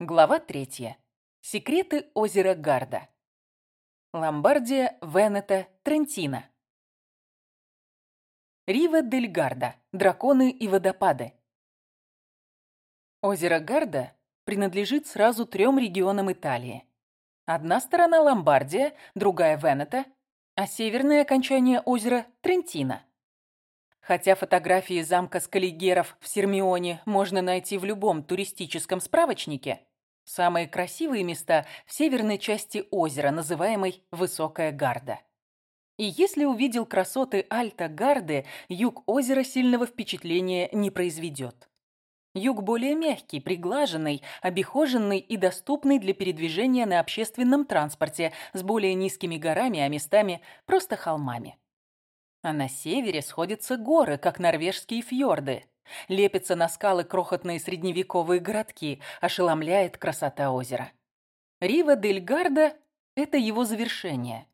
Глава третья. Секреты озера Гарда. Ломбардия, Венета, Трентино. Рива дель Гарда. Драконы и водопады. Озеро Гарда принадлежит сразу трем регионам Италии. Одна сторона Ломбардия, другая Венета, а северное окончание озера Трентино. Хотя фотографии замка Скалигеров в Сермионе можно найти в любом туристическом справочнике, самые красивые места в северной части озера, называемой Высокая Гарда. И если увидел красоты Альта Гарды, юг озера сильного впечатления не произведет. Юг более мягкий, приглаженный, обихоженный и доступный для передвижения на общественном транспорте с более низкими горами, а местами просто холмами. А на севере сходятся горы, как норвежские фьорды. Лепятся на скалы крохотные средневековые городки, ошеломляет красота озера. Рива дель Гарда – это его завершение.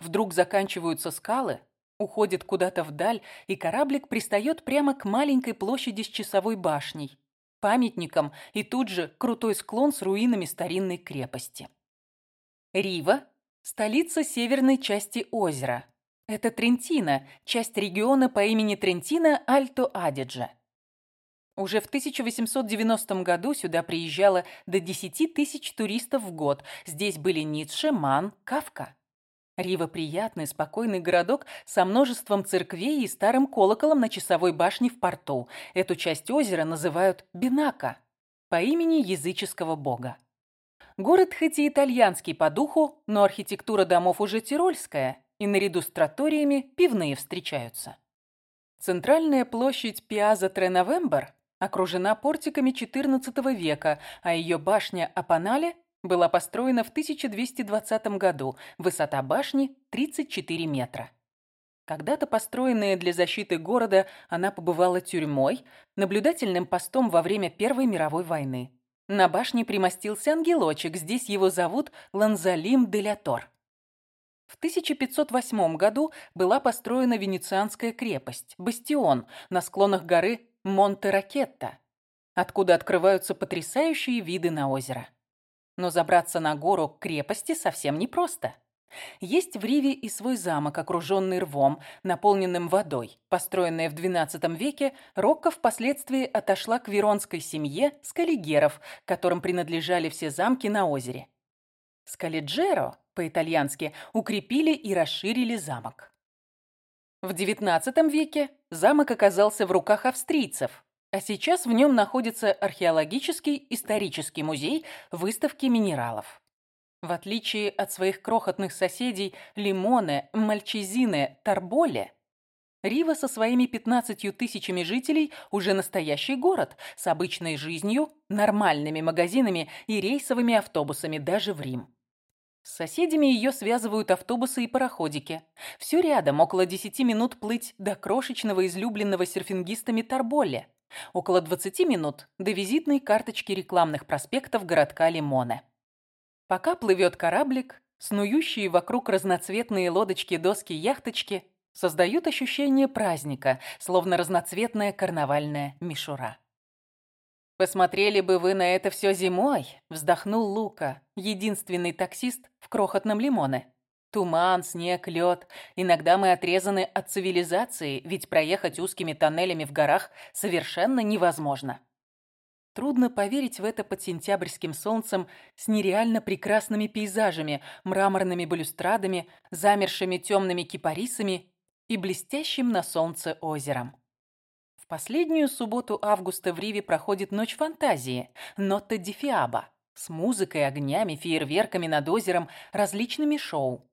Вдруг заканчиваются скалы, уходит куда-то вдаль, и кораблик пристает прямо к маленькой площади с часовой башней, памятником и тут же крутой склон с руинами старинной крепости. Рива – столица северной части озера, это Трентино, часть региона по имени Трентино Альто-Адидже. Уже в 1890 году сюда приезжало до 10 тысяч туристов в год. Здесь были Ницше, Ман, Кавка. Рива – приятный, спокойный городок со множеством церквей и старым колоколом на часовой башне в порту. Эту часть озера называют Бинака по имени языческого бога. Город хоть и итальянский по духу, но архитектура домов уже тирольская – и наряду с троториями пивные встречаются. Центральная площадь Пиаза Треновембер окружена портиками XIV века, а ее башня Апанале была построена в 1220 году, высота башни 34 метра. Когда-то построенная для защиты города, она побывала тюрьмой, наблюдательным постом во время Первой мировой войны. На башне примостился ангелочек, здесь его зовут Ланзалим де Лятор. В 1508 году была построена венецианская крепость, бастион, на склонах горы Монте-Ракетта, откуда открываются потрясающие виды на озеро. Но забраться на гору к крепости совсем непросто. Есть в Риве и свой замок, окруженный рвом, наполненным водой. Построенная в XII веке, Рокко впоследствии отошла к веронской семье скалигеров, которым принадлежали все замки на озере. Скалиджеро по-итальянски, укрепили и расширили замок. В XIX веке замок оказался в руках австрийцев, а сейчас в нем находится археологический исторический музей выставки минералов. В отличие от своих крохотных соседей Лимоне, Мальчезине, Тарболе, Рива со своими 15 тысячами жителей уже настоящий город с обычной жизнью, нормальными магазинами и рейсовыми автобусами даже в Рим. С соседями ее связывают автобусы и пароходики. Все рядом, около 10 минут плыть до крошечного излюбленного серфингистами Тарболе. Около 20 минут до визитной карточки рекламных проспектов городка Лимоне. Пока плывет кораблик, снующие вокруг разноцветные лодочки-доски-яхточки создают ощущение праздника, словно разноцветная карнавальная мишура. «Посмотрели бы вы на это все зимой», — вздохнул Лука, единственный таксист в крохотном лимоне. «Туман, снег, лед. Иногда мы отрезаны от цивилизации, ведь проехать узкими тоннелями в горах совершенно невозможно». Трудно поверить в это под сентябрьским солнцем с нереально прекрасными пейзажами, мраморными балюстрадами, замершими темными кипарисами и блестящим на солнце озером. Последнюю субботу августа в Риве проходит Ночь фантазии, Нотта ди Фиаба, с музыкой, огнями, фейерверками над озером, различными шоу.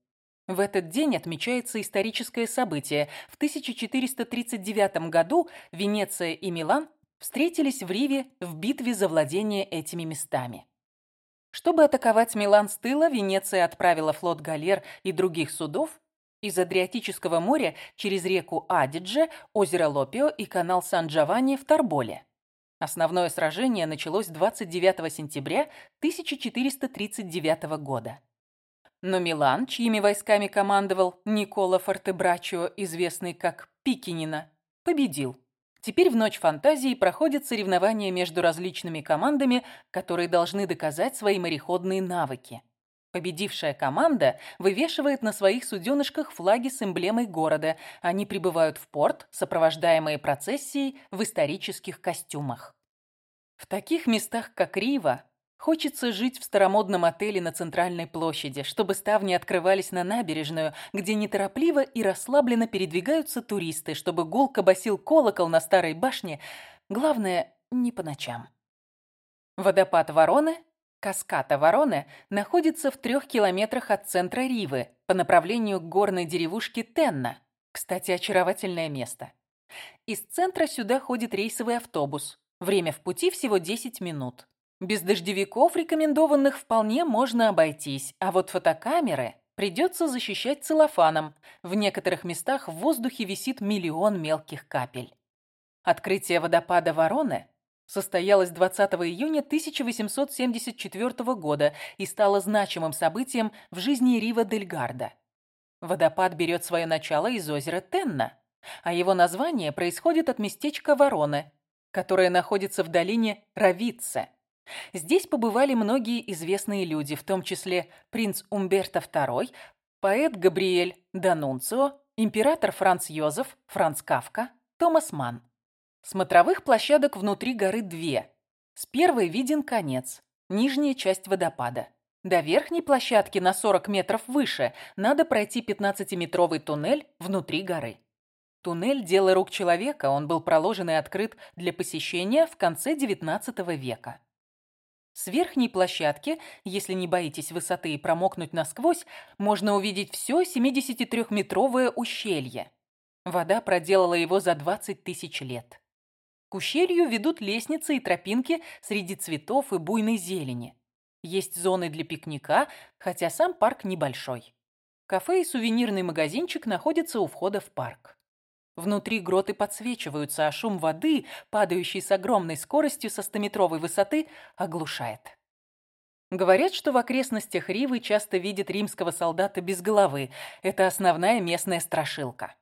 В этот день отмечается историческое событие. В 1439 году Венеция и Милан встретились в Риве в битве за владение этими местами. Чтобы атаковать Милан с тыла, Венеция отправила флот галер и других судов из Адриатического моря через реку Адидже, озеро Лопио и канал Сан-Джованни в Торболе. Основное сражение началось 29 сентября 1439 года. Но Милан, чьими войсками командовал Никола Фортебрачио, известный как Пикинина, победил. Теперь в Ночь фантазии проходят соревнования между различными командами, которые должны доказать свои мореходные навыки. Победившая команда вывешивает на своих суденышках флаги с эмблемой города. Они прибывают в порт, сопровождаемые процессией в исторических костюмах. В таких местах, как Рива, Хочется жить в старомодном отеле на центральной площади, чтобы ставни открывались на набережную, где неторопливо и расслабленно передвигаются туристы, чтобы гулко басил колокол на старой башне. Главное, не по ночам. Водопад Вороны, каската Вороны, находится в трех километрах от центра Ривы по направлению к горной деревушке Тенна. Кстати, очаровательное место. Из центра сюда ходит рейсовый автобус. Время в пути всего 10 минут. Без дождевиков рекомендованных вполне можно обойтись, а вот фотокамеры придется защищать целлофаном. В некоторых местах в воздухе висит миллион мелких капель. Открытие водопада Вороны состоялось 20 июня 1874 года и стало значимым событием в жизни Рива-дель-Гарда. Водопад берет свое начало из озера Тенна, а его название происходит от местечка Вороны, которое находится в долине Равице. Здесь побывали многие известные люди, в том числе принц Умберто II, поэт Габриэль Данунцио, император Франц Йозеф, Франц Кавка, Томас Манн. Смотровых площадок внутри горы две. С первой виден конец, нижняя часть водопада. До верхней площадки на 40 метров выше надо пройти 15-метровый туннель внутри горы. Туннель – дело рук человека, он был проложен и открыт для посещения в конце XIX века. С верхней площадки, если не боитесь высоты и промокнуть насквозь, можно увидеть все 73-метровое ущелье. Вода проделала его за 20 тысяч лет. К ущелью ведут лестницы и тропинки среди цветов и буйной зелени. Есть зоны для пикника, хотя сам парк небольшой. Кафе и сувенирный магазинчик находятся у входа в парк. Внутри гроты подсвечиваются, а шум воды, падающий с огромной скоростью со стометровой высоты, оглушает. Говорят, что в окрестностях Ривы часто видят римского солдата без головы. Это основная местная страшилка.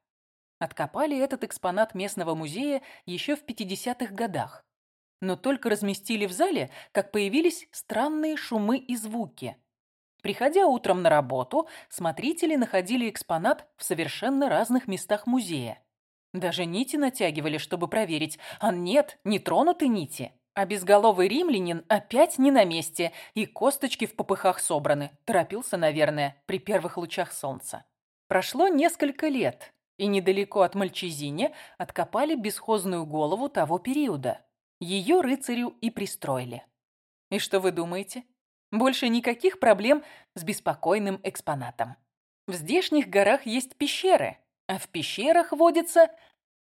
Откопали этот экспонат местного музея еще в 50-х годах. Но только разместили в зале, как появились странные шумы и звуки. Приходя утром на работу, смотрители находили экспонат в совершенно разных местах музея. Даже нити натягивали, чтобы проверить. А нет, не тронуты нити. А безголовый римлянин опять не на месте, и косточки в попыхах собраны. Торопился, наверное, при первых лучах солнца. Прошло несколько лет, и недалеко от Мальчизине откопали бесхозную голову того периода. Ее рыцарю и пристроили. И что вы думаете? Больше никаких проблем с беспокойным экспонатом. В здешних горах есть пещеры, а в пещерах водятся,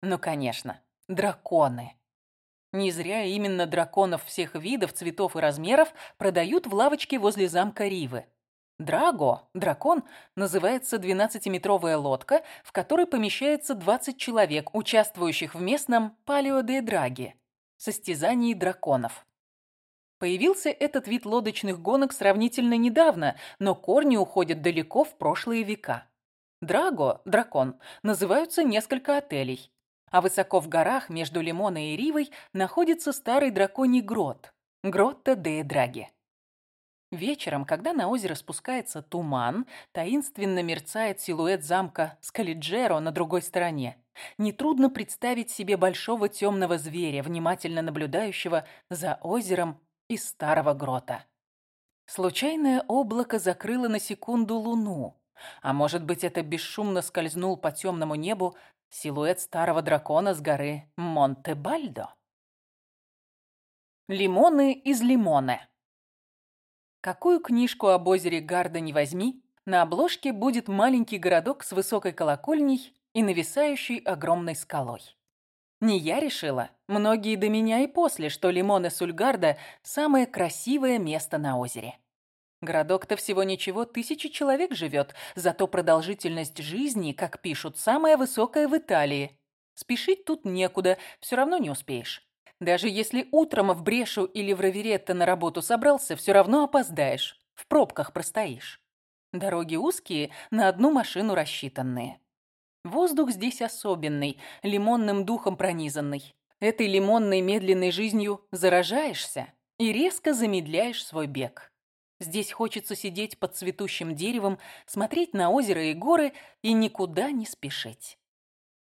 ну, конечно, драконы. Не зря именно драконов всех видов, цветов и размеров продают в лавочке возле замка Ривы. Драго, дракон, называется 12-метровая лодка, в которой помещается 20 человек, участвующих в местном палео де драги – состязании драконов. Появился этот вид лодочных гонок сравнительно недавно, но корни уходят далеко в прошлые века. Драго, дракон, называются несколько отелей. А высоко в горах между Лимоной и Ривой находится старый драконий грот – Гротта де Драги. Вечером, когда на озеро спускается туман, таинственно мерцает силуэт замка Скалиджеро на другой стороне. Нетрудно представить себе большого темного зверя, внимательно наблюдающего за озером из старого грота. Случайное облако закрыло на секунду луну, а может быть, это бесшумно скользнул по темному небу силуэт старого дракона с горы Монте-Бальдо? Лимоны из Лимоне. Какую книжку об озере Гарда не возьми, на обложке будет маленький городок с высокой колокольней и нависающей огромной скалой. Не я решила, многие до меня и после, что Лимоне Сульгарда – самое красивое место на озере. Городок-то всего ничего, тысячи человек живет, зато продолжительность жизни, как пишут, самая высокая в Италии. Спешить тут некуда, все равно не успеешь. Даже если утром в Брешу или в Раверетто на работу собрался, все равно опоздаешь, в пробках простоишь. Дороги узкие, на одну машину рассчитанные. Воздух здесь особенный, лимонным духом пронизанный. этой лимонной медленной жизнью заражаешься и резко замедляешь свой бег. Здесь хочется сидеть под цветущим деревом, смотреть на озеро и горы и никуда не спешить.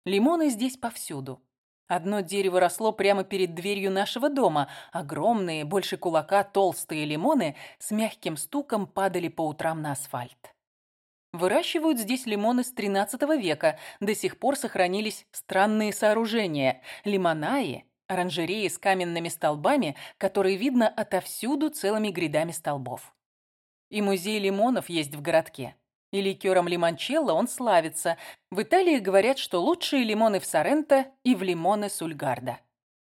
Лимоны здесь повсюду. Одно дерево росло прямо перед дверью нашего дома. Огромные, больше кулака, толстые лимоны с мягким стуком падали по утрам на асфальт. Выращивают здесь лимоны с XIII века. До сих пор сохранились странные сооружения. Лимонаи, оранжереи с каменными столбами, которые видно отовсюду целыми грядами столбов. И музей лимонов есть в городке. И ликером лимончелло он славится. В Италии говорят, что лучшие лимоны в Соренто и в лимоны Сульгарда.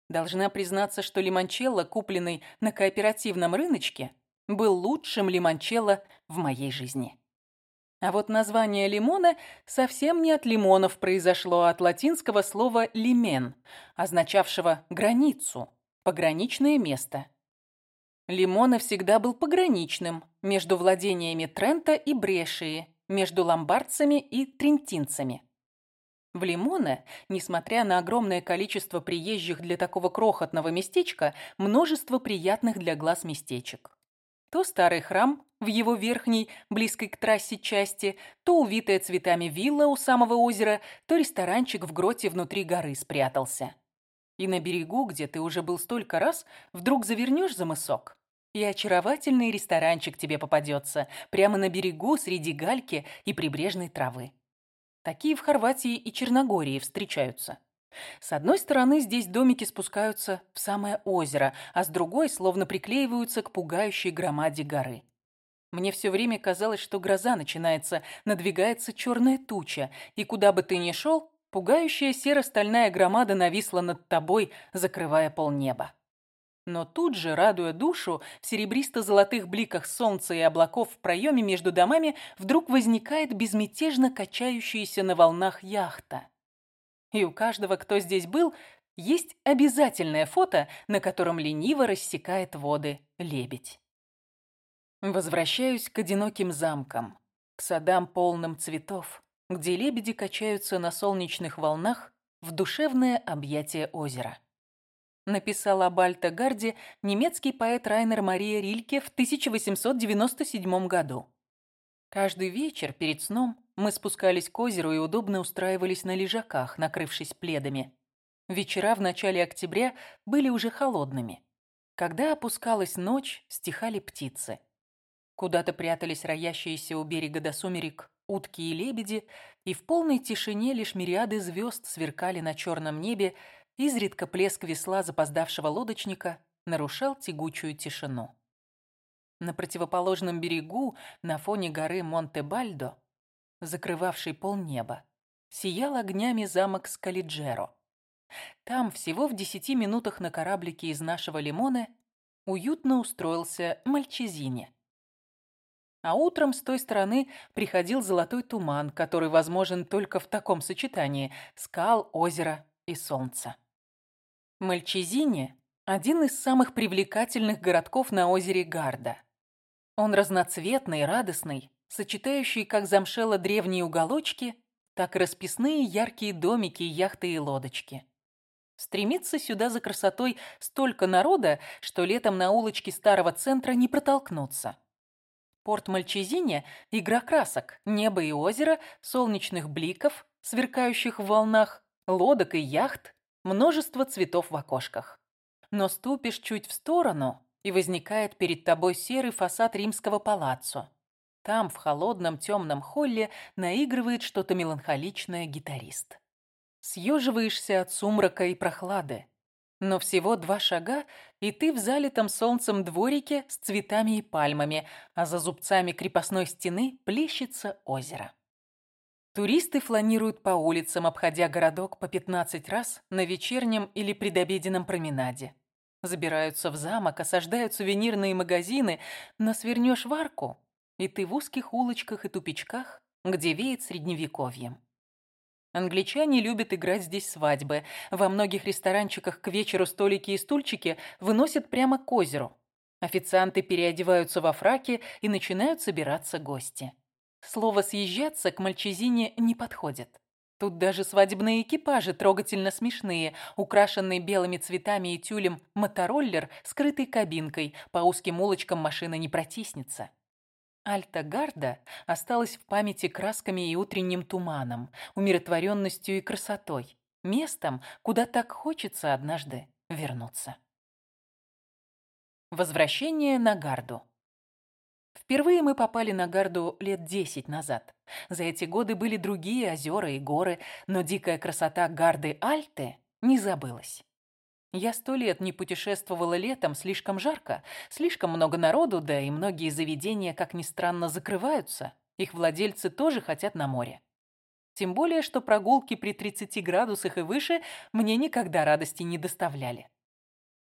Должна признаться, что лимончелло, купленный на кооперативном рыночке, был лучшим лимончелло в моей жизни. А вот название лимона совсем не от лимонов произошло, а от латинского слова «лимен», означавшего «границу», «пограничное место». Лимона всегда был пограничным между владениями Трента и Брешии, между ломбардцами и трентинцами. В Лимоне, несмотря на огромное количество приезжих для такого крохотного местечка, множество приятных для глаз местечек. То старый храм в его верхней, близкой к трассе части, то увитая цветами вилла у самого озера, то ресторанчик в гроте внутри горы спрятался. И на берегу, где ты уже был столько раз, вдруг завернешь за мысок, и очаровательный ресторанчик тебе попадется, прямо на берегу среди гальки и прибрежной травы. Такие в Хорватии и Черногории встречаются. С одной стороны, здесь домики спускаются в самое озеро, а с другой словно приклеиваются к пугающей громаде горы. Мне все время казалось, что гроза начинается, надвигается черная туча, и куда бы ты ни шел, пугающая серо-стальная громада нависла над тобой, закрывая полнеба. Но тут же, радуя душу, в серебристо-золотых бликах солнца и облаков в проеме между домами вдруг возникает безмятежно качающаяся на волнах яхта. И у каждого, кто здесь был, есть обязательное фото, на котором лениво рассекает воды лебедь. Возвращаюсь к одиноким замкам, к садам полным цветов, где лебеди качаются на солнечных волнах в душевное объятие озера. Написал об Альта-Гарде немецкий поэт Райнер Мария Рильке в 1897 году. Каждый вечер перед сном мы спускались к озеру и удобно устраивались на лежаках, накрывшись пледами. Вечера в начале октября были уже холодными. Когда опускалась ночь, стихали птицы. Куда-то прятались роящиеся у берега до сумерек утки и лебеди, и в полной тишине лишь мириады звезд сверкали на черном небе, изредка плеск весла запоздавшего лодочника нарушал тягучую тишину. На противоположном берегу, на фоне горы Монте-Бальдо, закрывавший полнеба, сиял огнями замок Скалиджеро. Там, всего в десяти минутах на кораблике из нашего Лимоне, уютно устроился Мальчезине. А утром с той стороны приходил золотой туман, который возможен только в таком сочетании скал, озера и солнца. Мальчезине – один из самых привлекательных городков на озере Гарда. Он разноцветный, радостный, сочетающий как замшело древние уголочки, так и расписные яркие домики, яхты и лодочки. Стремится сюда за красотой столько народа, что летом на улочке старого центра не протолкнуться. Порт Мальчезине – игра красок, небо и озеро, солнечных бликов, сверкающих в волнах, лодок и яхт, множество цветов в окошках. Но ступишь чуть в сторону, и возникает перед тобой серый фасад римского палаццо. Там, в холодном темном холле, наигрывает что-то меланхоличное гитарист. Съеживаешься от сумрака и прохлады. Но всего два шага, и ты в залитом солнцем дворике с цветами и пальмами, а за зубцами крепостной стены плещется озеро. Туристы фланируют по улицам, обходя городок по 15 раз на вечернем или предобеденном променаде. Забираются в замок, осаждают сувенирные магазины, но свернешь в арку, и ты в узких улочках и тупичках, где веет средневековьем. Англичане любят играть здесь свадьбы. Во многих ресторанчиках к вечеру столики и стульчики выносят прямо к озеру. Официанты переодеваются во фраки и начинают собираться гости. Слово «съезжаться» к мальчизине не подходит. Тут даже свадебные экипажи трогательно смешные, украшенные белыми цветами и тюлем мотороллер, скрытой кабинкой, по узким улочкам машина не протиснется. Альта-Гарда осталась в памяти красками и утренним туманом, умиротворенностью и красотой, местом, куда так хочется однажды вернуться. Возвращение на Гарду. Впервые мы попали на Гарду лет десять назад. За эти годы были другие озера и горы, но дикая красота Гарды Альты не забылась. Я сто лет не путешествовала летом, слишком жарко, слишком много народу, да и многие заведения, как ни странно, закрываются. Их владельцы тоже хотят на море. Тем более, что прогулки при 30 градусах и выше мне никогда радости не доставляли.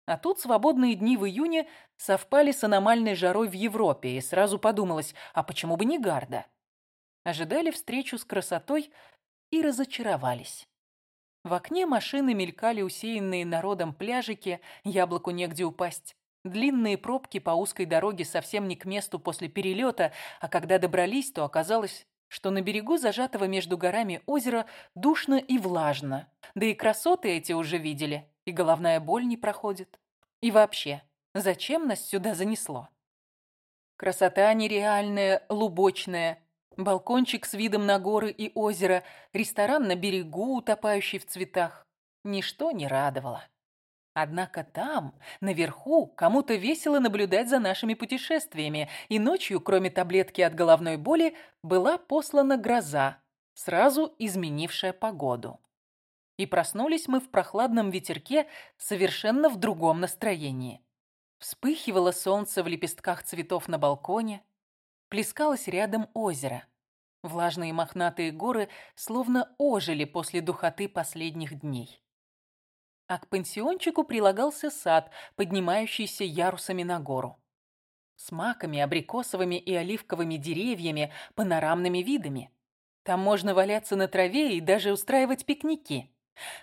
А тут свободные дни в июне совпали с аномальной жарой в Европе, и сразу подумалось, а почему бы не Гарда? Ожидали встречу с красотой и разочаровались. В окне машины мелькали усеянные народом пляжики, яблоку негде упасть. Длинные пробки по узкой дороге совсем не к месту после перелета, а когда добрались, то оказалось, что на берегу зажатого между горами озера душно и влажно. Да и красоты эти уже видели и головная боль не проходит. И вообще, зачем нас сюда занесло? Красота нереальная, лубочная, балкончик с видом на горы и озеро, ресторан на берегу, утопающий в цветах. Ничто не радовало. Однако там, наверху, кому-то весело наблюдать за нашими путешествиями, и ночью, кроме таблетки от головной боли, была послана гроза, сразу изменившая погоду и проснулись мы в прохладном ветерке совершенно в другом настроении. Вспыхивало солнце в лепестках цветов на балконе, плескалось рядом озеро. Влажные мохнатые горы словно ожили после духоты последних дней. А к пансиончику прилагался сад, поднимающийся ярусами на гору. С маками, абрикосовыми и оливковыми деревьями, панорамными видами. Там можно валяться на траве и даже устраивать пикники.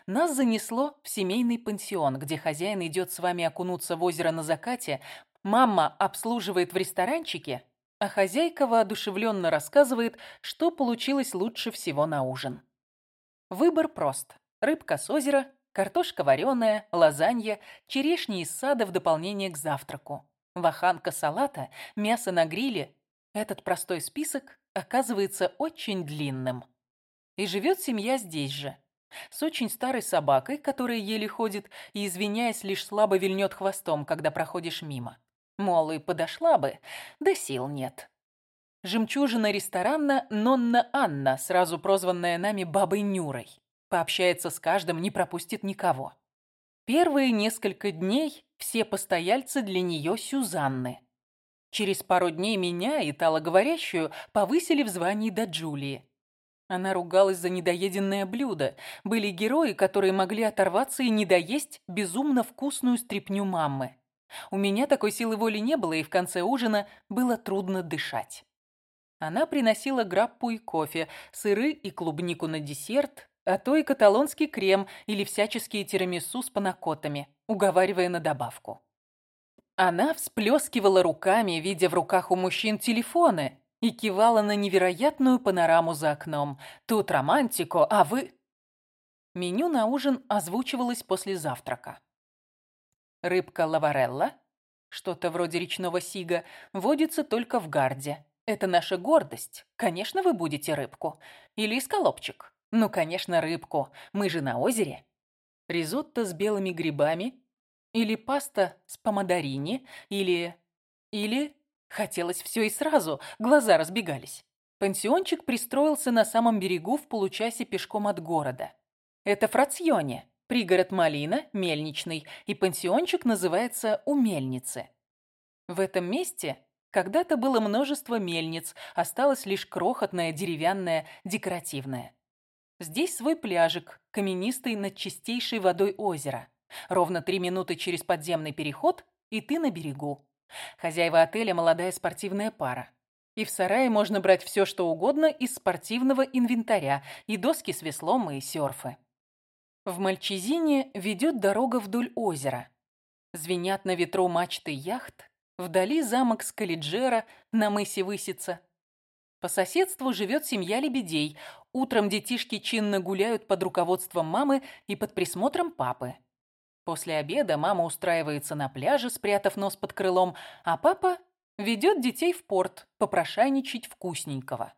Нас занесло в семейный пансион, где хозяин идет с вами окунуться в озеро на закате, мама обслуживает в ресторанчике, а хозяйка воодушевленно рассказывает, что получилось лучше всего на ужин. Выбор прост. Рыбка с озера, картошка вареная, лазанья, черешни из сада в дополнение к завтраку, ваханка салата, мясо на гриле. Этот простой список оказывается очень длинным. И живет семья здесь же, с очень старой собакой, которая еле ходит и, извиняясь, лишь слабо вильнет хвостом, когда проходишь мимо. Мол, и подошла бы, да сил нет. Жемчужина ресторана Нонна Анна, сразу прозванная нами Бабой Нюрой. Пообщается с каждым, не пропустит никого. Первые несколько дней все постояльцы для нее Сюзанны. Через пару дней меня, италоговорящую, повысили в звании до Джулии. Она ругалась за недоеденное блюдо. Были герои, которые могли оторваться и не доесть безумно вкусную стряпню мамы. У меня такой силы воли не было, и в конце ужина было трудно дышать. Она приносила граппу и кофе, сыры и клубнику на десерт, а то и каталонский крем или всяческие тирамису с панакотами, уговаривая на добавку. Она всплескивала руками, видя в руках у мужчин телефоны, и кивала на невероятную панораму за окном. Тут романтико, а вы... Меню на ужин озвучивалось после завтрака. Рыбка лаварелла, что-то вроде речного сига, водится только в гарде. Это наша гордость. Конечно, вы будете рыбку. Или исколопчик. Ну, конечно, рыбку. Мы же на озере. Ризотто с белыми грибами. Или паста с помодорини. Или... Или Хотелось все и сразу, глаза разбегались. Пансиончик пристроился на самом берегу в получасе пешком от города. Это Фрацьоне, пригород Малина, мельничный, и пансиончик называется «У мельницы». В этом месте когда-то было множество мельниц, осталось лишь крохотное, деревянное, декоративное. Здесь свой пляжик, каменистый над чистейшей водой озера. Ровно три минуты через подземный переход, и ты на берегу. Хозяева отеля – молодая спортивная пара. И в сарае можно брать все, что угодно из спортивного инвентаря, и доски с веслом, и серфы. В Мальчизине ведет дорога вдоль озера. Звенят на ветру мачты яхт, вдали замок Скалиджера на мысе высится. По соседству живет семья лебедей. Утром детишки чинно гуляют под руководством мамы и под присмотром папы. После обеда мама устраивается на пляже, спрятав нос под крылом, а папа ведет детей в порт попрошайничать вкусненького.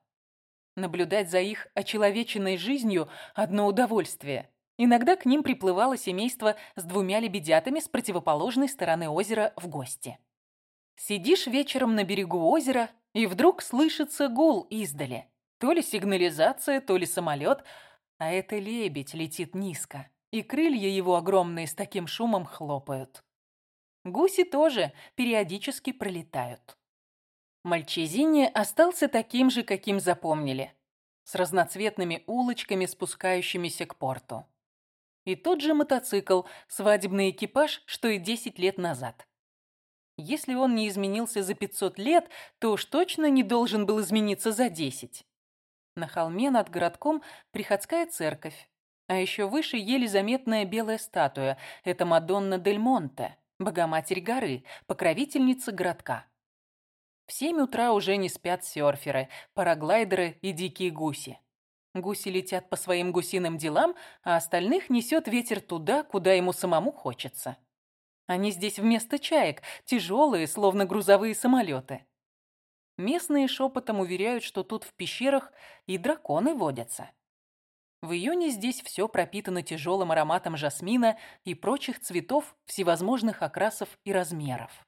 Наблюдать за их очеловеченной жизнью – одно удовольствие. Иногда к ним приплывало семейство с двумя лебедятами с противоположной стороны озера в гости. Сидишь вечером на берегу озера, и вдруг слышится гул издали. То ли сигнализация, то ли самолет, а это лебедь летит низко, и крылья его огромные с таким шумом хлопают. Гуси тоже периодически пролетают. Мальчезине остался таким же, каким запомнили, с разноцветными улочками, спускающимися к порту. И тот же мотоцикл, свадебный экипаж, что и 10 лет назад. Если он не изменился за 500 лет, то уж точно не должен был измениться за 10. На холме над городком приходская церковь, а еще выше еле заметная белая статуя. Это Мадонна Дель Монте, Богоматерь горы, покровительница городка. В семь утра уже не спят серферы, параглайдеры и дикие гуси. Гуси летят по своим гусиным делам, а остальных несет ветер туда, куда ему самому хочется. Они здесь вместо чаек, тяжелые, словно грузовые самолеты. Местные шепотом уверяют, что тут в пещерах и драконы водятся. В июне здесь все пропитано тяжелым ароматом жасмина и прочих цветов всевозможных окрасов и размеров.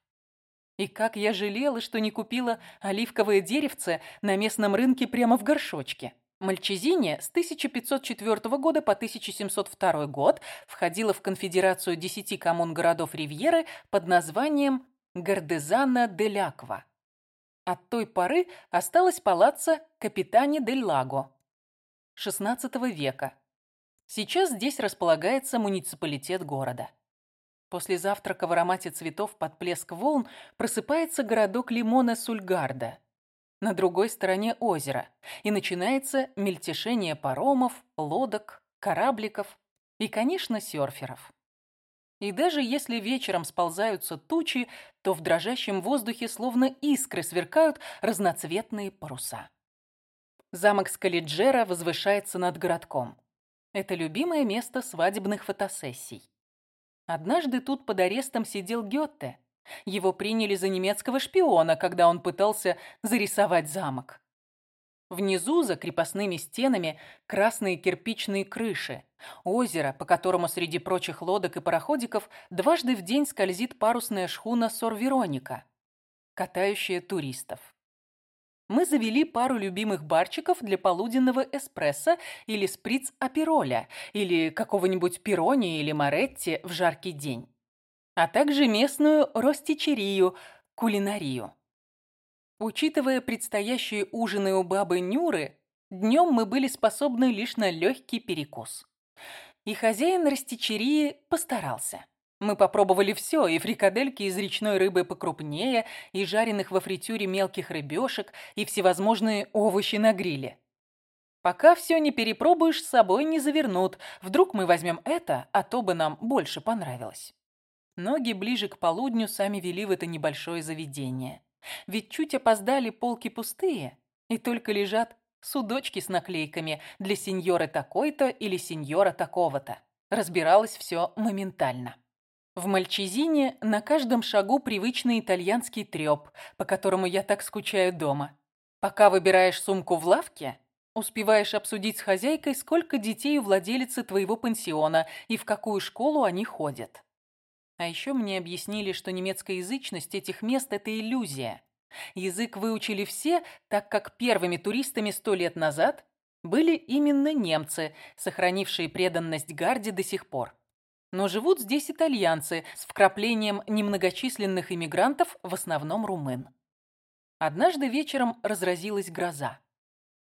И как я жалела, что не купила оливковое деревце на местном рынке прямо в горшочке. Мальчезине с 1504 года по 1702 год входила в конфедерацию десяти коммун городов Ривьеры под названием Гардезана де Ляква. От той поры осталось палаццо Капитани дель Лаго XVI века. Сейчас здесь располагается муниципалитет города. После завтрака в аромате цветов под плеск волн просыпается городок Лимона Сульгарда – на другой стороне озера, и начинается мельтешение паромов, лодок, корабликов и, конечно, серферов. И даже если вечером сползаются тучи, то в дрожащем воздухе словно искры сверкают разноцветные паруса. Замок Скалиджера возвышается над городком. Это любимое место свадебных фотосессий. Однажды тут под арестом сидел Гёте, его приняли за немецкого шпиона, когда он пытался зарисовать замок. Внизу, за крепостными стенами, красные кирпичные крыши. Озеро, по которому среди прочих лодок и пароходиков дважды в день скользит парусная шхуна «Сор-Вероника», катающая туристов. Мы завели пару любимых барчиков для полуденного эспрессо или сприц-апероля, или какого-нибудь пирони или моретти в жаркий день а также местную ростичерию, кулинарию. Учитывая предстоящие ужины у бабы Нюры, днем мы были способны лишь на легкий перекус. И хозяин растичерии постарался. Мы попробовали все, и фрикадельки из речной рыбы покрупнее, и жареных во фритюре мелких рыбешек, и всевозможные овощи на гриле. Пока все не перепробуешь, с собой не завернут. Вдруг мы возьмем это, а то бы нам больше понравилось. Ноги ближе к полудню сами вели в это небольшое заведение. Ведь чуть опоздали полки пустые, и только лежат судочки с наклейками для сеньора такой-то или сеньора такого-то. Разбиралось все моментально. В Мальчизине на каждом шагу привычный итальянский трёп, по которому я так скучаю дома. Пока выбираешь сумку в лавке, успеваешь обсудить с хозяйкой, сколько детей у владелицы твоего пансиона и в какую школу они ходят. А еще мне объяснили, что немецкоязычность этих мест – это иллюзия. Язык выучили все, так как первыми туристами сто лет назад были именно немцы, сохранившие преданность Гарде до сих пор. Но живут здесь итальянцы с вкраплением немногочисленных иммигрантов, в основном румын. Однажды вечером разразилась гроза.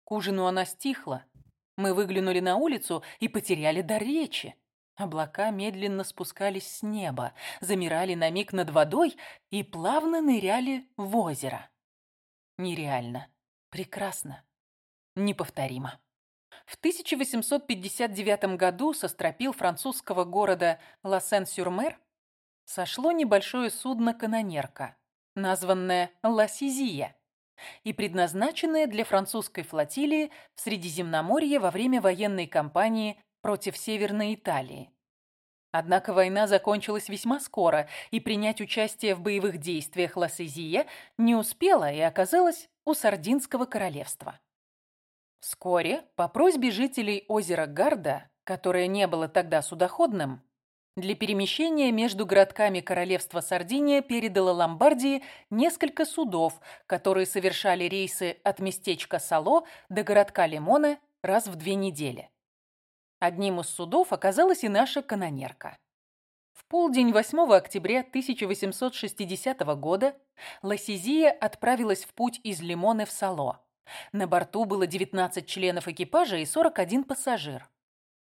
К ужину она стихла. Мы выглянули на улицу и потеряли дар речи. Облака медленно спускались с неба, замирали на миг над водой и плавно ныряли в озеро. Нереально. Прекрасно. Неповторимо. В 1859 году со стапелей французского города Ла-Сен-сюр-Мер сошло небольшое судно-канонерка, названное «Ла Сизия». и предназначенное для французской флотилии в Средиземноморье во время военной кампании против Северной Италии. Однако война закончилась весьма скоро, и принять участие в боевых действиях Лассезия не успела и оказалась у Сардинского королевства. Вскоре, по просьбе жителей озера Гарда, которое не было тогда судоходным, для перемещения между городками королевства Сардиния передала Ломбардии несколько судов, которые совершали рейсы от местечка Сало до городка Лимона раз в две недели. Одним из судов оказалась и наша канонерка. В полдень 8 октября 1860 года Ласизия отправилась в путь из Лимоны в Сало. На борту было 19 членов экипажа и 41 пассажир.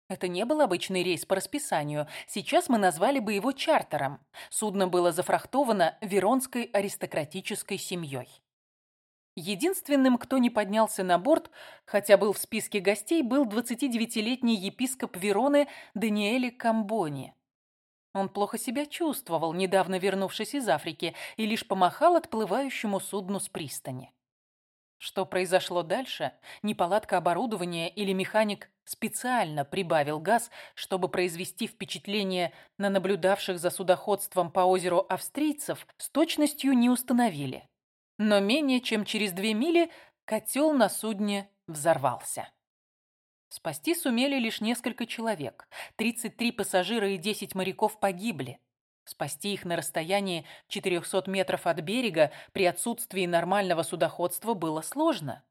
Это не был обычный рейс по расписанию. Сейчас мы назвали бы его чартером. Судно было зафрахтовано веронской аристократической семьей. Единственным, кто не поднялся на борт, хотя был в списке гостей, был 29-летний епископ Вероны Даниэле Камбони. Он плохо себя чувствовал, недавно вернувшись из Африки, и лишь помахал отплывающему судну с пристани. Что произошло дальше, неполадка оборудования или механик специально прибавил газ, чтобы произвести впечатление на наблюдавших за судоходством по озеру австрийцев, с точностью не установили. Но менее чем через две мили котел на судне взорвался. Спасти сумели лишь несколько человек. 33 пассажира и 10 моряков погибли. Спасти их на расстоянии 400 метров от берега при отсутствии нормального судоходства было сложно.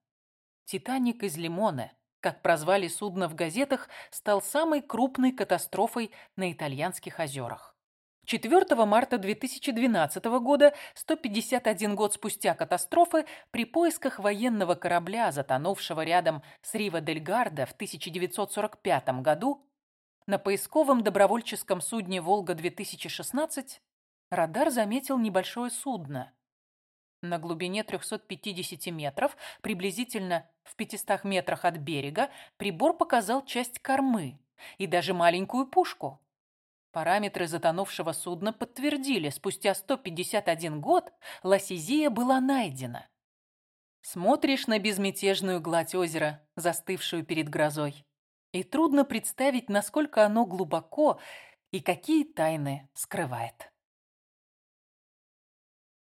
«Титаник» из Лимона, как прозвали судно в газетах, стал самой крупной катастрофой на итальянских озерах. 4 марта 2012 года, 151 год спустя катастрофы, при поисках военного корабля, затонувшего рядом с Рива-дель-Гарда в 1945 году, на поисковом добровольческом судне «Волга-2016» радар заметил небольшое судно. На глубине 350 метров, приблизительно в 500 метрах от берега, прибор показал часть кормы и даже маленькую пушку. Параметры затонувшего судна подтвердили, спустя 151 год Ласизия была найдена. Смотришь на безмятежную гладь озера, застывшую перед грозой, и трудно представить, насколько оно глубоко и какие тайны скрывает.